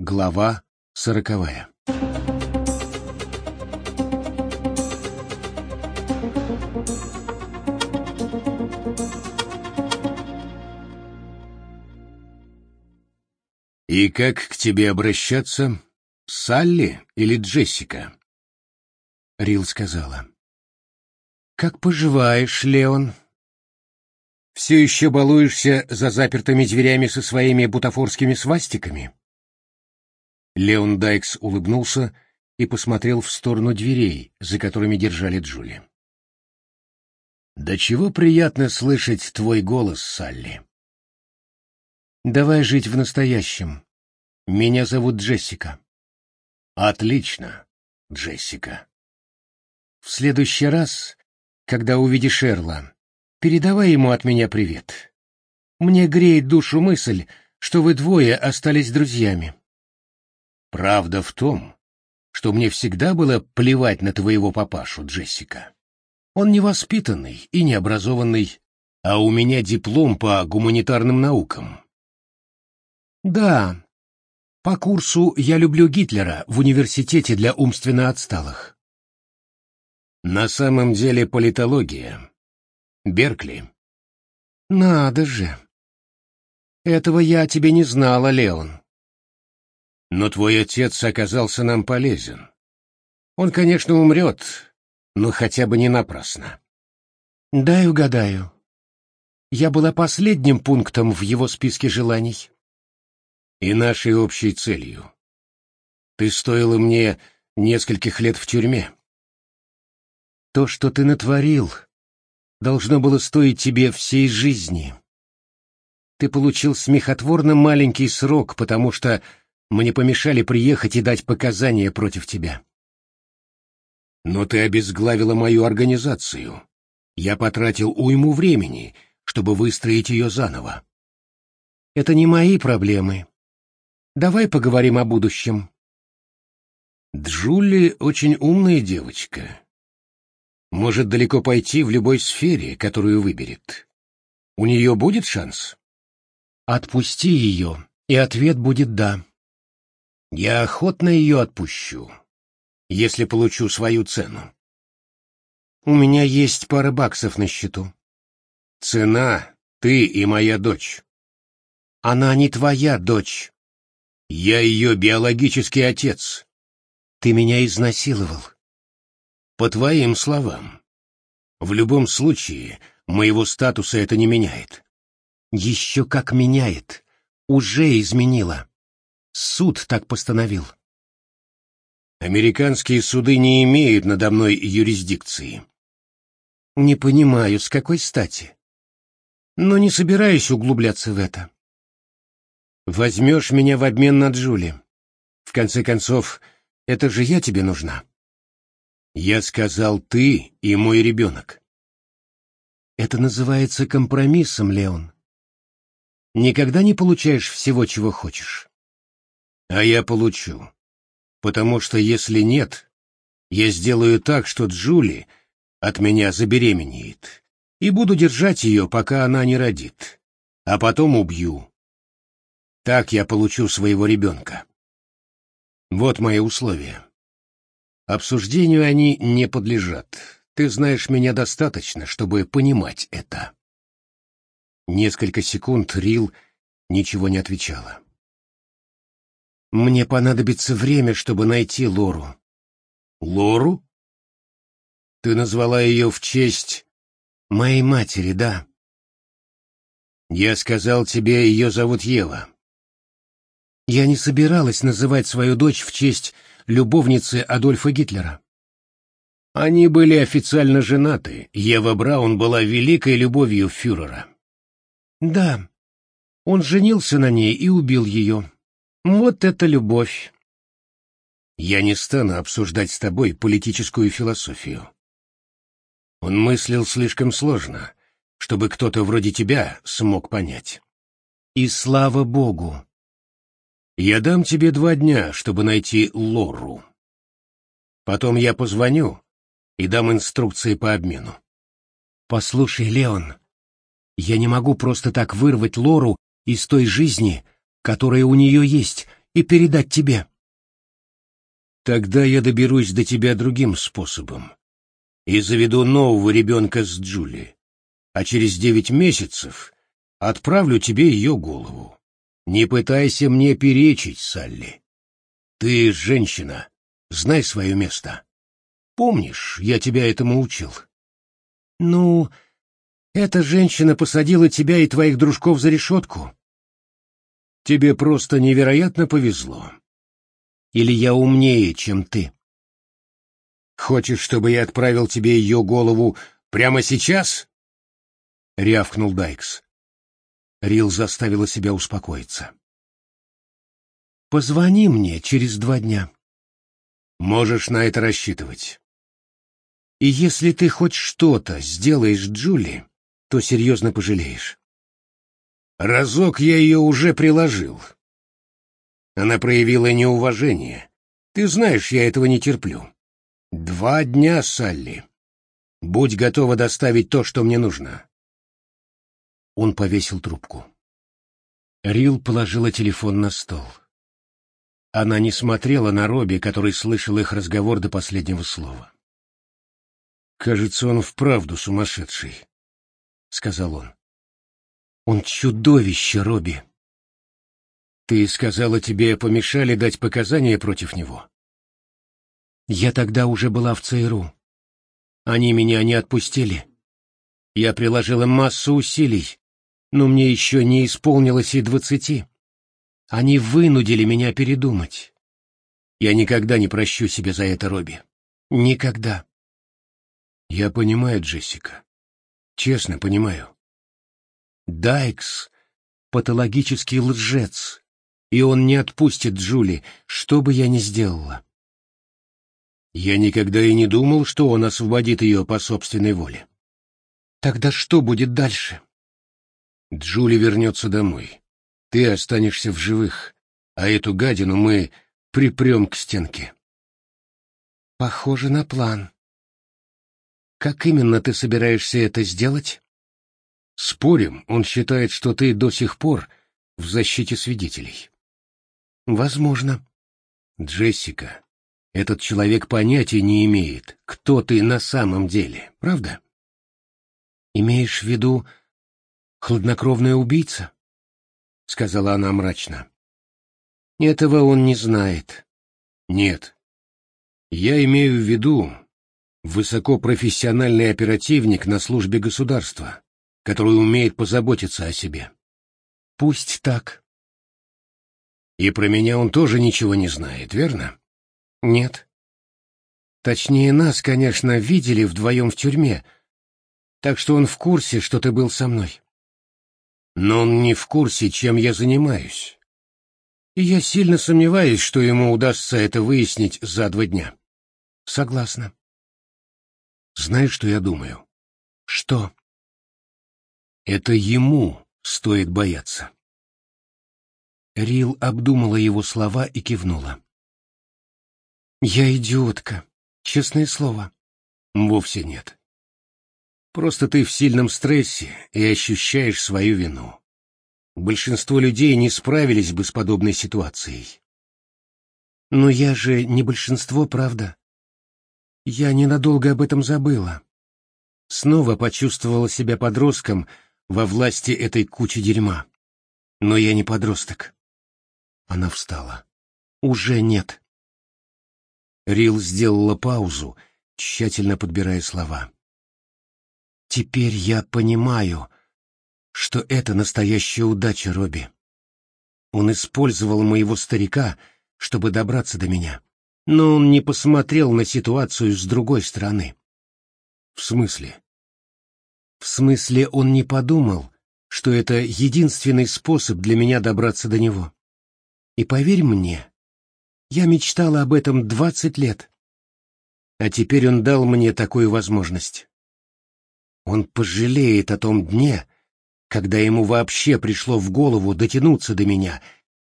Глава сороковая. «И как к тебе обращаться? Салли или Джессика?» Рил сказала. «Как поживаешь, Леон?» «Все еще балуешься за запертыми дверями со своими бутафорскими свастиками?» Леон Дайкс улыбнулся и посмотрел в сторону дверей, за которыми держали Джули. «Да чего приятно слышать твой голос, Салли!» «Давай жить в настоящем. Меня зовут Джессика». «Отлично, Джессика». «В следующий раз, когда увидишь Эрла, передавай ему от меня привет. Мне греет душу мысль, что вы двое остались друзьями». Правда в том, что мне всегда было плевать на твоего папашу, Джессика. Он невоспитанный и необразованный, а у меня диплом по гуманитарным наукам. Да, по курсу «Я люблю Гитлера» в университете для умственно отсталых. На самом деле политология. Беркли. Надо же. Этого я тебе не знала, Леон. Но твой отец оказался нам полезен. Он, конечно, умрет, но хотя бы не напрасно. Дай угадаю. Я была последним пунктом в его списке желаний. И нашей общей целью. Ты стоила мне нескольких лет в тюрьме. То, что ты натворил, должно было стоить тебе всей жизни. Ты получил смехотворно маленький срок, потому что мне помешали приехать и дать показания против тебя. Но ты обезглавила мою организацию. Я потратил уйму времени, чтобы выстроить ее заново. Это не мои проблемы. Давай поговорим о будущем. Джули очень умная девочка. Может далеко пойти в любой сфере, которую выберет. У нее будет шанс? Отпусти ее, и ответ будет «да». Я охотно ее отпущу, если получу свою цену. У меня есть пара баксов на счету. Цена — ты и моя дочь. Она не твоя дочь. Я ее биологический отец. Ты меня изнасиловал. По твоим словам. В любом случае, моего статуса это не меняет. Еще как меняет. Уже изменило. Суд так постановил. Американские суды не имеют надо мной юрисдикции. Не понимаю, с какой стати. Но не собираюсь углубляться в это. Возьмешь меня в обмен на Джули. В конце концов, это же я тебе нужна. Я сказал ты и мой ребенок. Это называется компромиссом, Леон. Никогда не получаешь всего, чего хочешь. А я получу. Потому что если нет, я сделаю так, что Джули от меня забеременеет, и буду держать ее, пока она не родит, а потом убью. Так я получу своего ребенка. Вот мои условия. Обсуждению они не подлежат. Ты знаешь меня достаточно, чтобы понимать это. Несколько секунд Рил ничего не отвечала. Мне понадобится время, чтобы найти Лору. Лору? Ты назвала ее в честь моей матери, да? Я сказал тебе, ее зовут Ева. Я не собиралась называть свою дочь в честь любовницы Адольфа Гитлера. Они были официально женаты. Ева Браун была великой любовью фюрера. Да, он женился на ней и убил ее. Вот это любовь. Я не стану обсуждать с тобой политическую философию. Он мыслил слишком сложно, чтобы кто-то вроде тебя смог понять. И слава богу. Я дам тебе два дня, чтобы найти Лору. Потом я позвоню и дам инструкции по обмену. Послушай, Леон, я не могу просто так вырвать Лору из той жизни, которая у нее есть, и передать тебе. Тогда я доберусь до тебя другим способом и заведу нового ребенка с Джули, а через девять месяцев отправлю тебе ее голову. Не пытайся мне перечить, Салли. Ты женщина, знай свое место. Помнишь, я тебя этому учил? Ну, эта женщина посадила тебя и твоих дружков за решетку. Тебе просто невероятно повезло. Или я умнее, чем ты? Хочешь, чтобы я отправил тебе ее голову прямо сейчас? Рявкнул Дайкс. Рил заставила себя успокоиться. «Позвони мне через два дня». «Можешь на это рассчитывать». «И если ты хоть что-то сделаешь Джули, то серьезно пожалеешь». «Разок я ее уже приложил». Она проявила неуважение. Ты знаешь, я этого не терплю. Два дня, Салли. Будь готова доставить то, что мне нужно. Он повесил трубку. Рил положила телефон на стол. Она не смотрела на Робби, который слышал их разговор до последнего слова. «Кажется, он вправду сумасшедший», — сказал он. «Он чудовище, Робби». «Ты сказала, тебе помешали дать показания против него?» «Я тогда уже была в ЦРУ. Они меня не отпустили. Я приложила массу усилий, но мне еще не исполнилось и двадцати. Они вынудили меня передумать. Я никогда не прощу себе за это, Робби. Никогда. Я понимаю, Джессика. Честно понимаю. Дайкс — патологический лжец, и он не отпустит Джули, что бы я ни сделала. Я никогда и не думал, что он освободит ее по собственной воле. Тогда что будет дальше? Джули вернется домой. Ты останешься в живых, а эту гадину мы припрем к стенке. Похоже на план. Как именно ты собираешься это сделать? Спорим, он считает, что ты до сих пор в защите свидетелей. Возможно. Джессика, этот человек понятия не имеет, кто ты на самом деле, правда? Имеешь в виду, хладнокровная убийца? — сказала она мрачно. — Этого он не знает. — Нет. Я имею в виду высокопрофессиональный оперативник на службе государства, который умеет позаботиться о себе. — Пусть так. — И про меня он тоже ничего не знает, верно? — Нет. Точнее, нас, конечно, видели вдвоем в тюрьме, так что он в курсе, что ты был со мной но он не в курсе, чем я занимаюсь. И я сильно сомневаюсь, что ему удастся это выяснить за два дня. Согласна. Знаешь, что я думаю? Что? Это ему стоит бояться. Рил обдумала его слова и кивнула. «Я идиотка, честное слово». «Вовсе нет. Просто ты в сильном стрессе и ощущаешь свою вину. Большинство людей не справились бы с подобной ситуацией. Но я же не большинство, правда? Я ненадолго об этом забыла. Снова почувствовала себя подростком во власти этой кучи дерьма. Но я не подросток. Она встала. Уже нет. Рил сделала паузу, тщательно подбирая слова. Теперь я понимаю, что это настоящая удача Робби. Он использовал моего старика, чтобы добраться до меня, но он не посмотрел на ситуацию с другой стороны. В смысле? В смысле, он не подумал, что это единственный способ для меня добраться до него. И поверь мне, я мечтала об этом двадцать лет. А теперь он дал мне такую возможность. Он пожалеет о том дне, когда ему вообще пришло в голову дотянуться до меня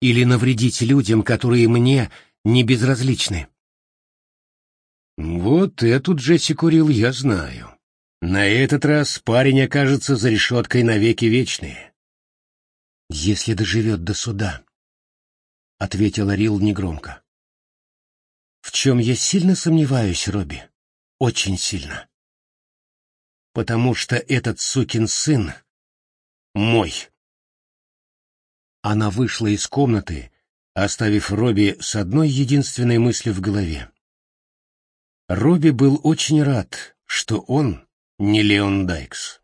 или навредить людям, которые мне не безразличны. Вот эту Джессику Рил я знаю. На этот раз парень окажется за решеткой навеки вечные. Если доживет до суда. — ответила Рил негромко. «В чем я сильно сомневаюсь, Робби, очень сильно. Потому что этот сукин сын мой». Она вышла из комнаты, оставив Робби с одной единственной мыслью в голове. Робби был очень рад, что он не Леон Дайкс.